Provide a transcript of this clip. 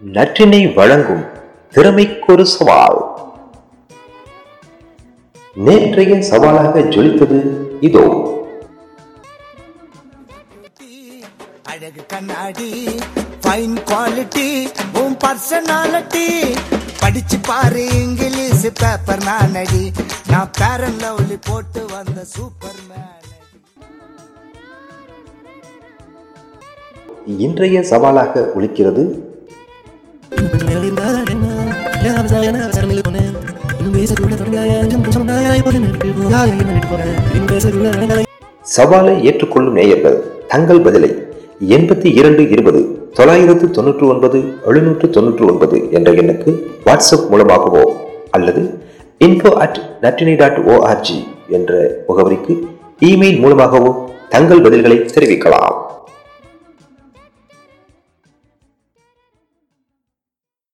நற்றினை வழங்கும் திறமைக்கொரு சவால். நேற்றைய சவாலாக ஜொலித்தது இதோ. அழகு கண்ணாடி ஃபைன் குவாலிட்டி உன் பர்சனாலிட்டி படிச்சு பாரு இங்கிலீஷ் பேப்பர் நானடி நான் பேரன் லவ்லி போட்டு வந்த சூப்பர் இன்றைய சவாலாக ஒலிக்கிறது சவாலை ஏற்றுக்கொள்ளும் நேயர்கள் தங்கள் பதிலை எண்பத்தி இரண்டு இருபது தொள்ளாயிரத்து தொன்னூற்று ஒன்பது எழுநூற்று தொன்னூற்று ஒன்பது என்ற எண்ணுக்கு வாட்ஸ்அப் மூலமாகவோ அல்லது info at Nattini dot O R G என்ற முகவரிக்கு இமெயில் மூலமாகவோ தங்கள் பதில்களை தெரிவிக்கலாம்.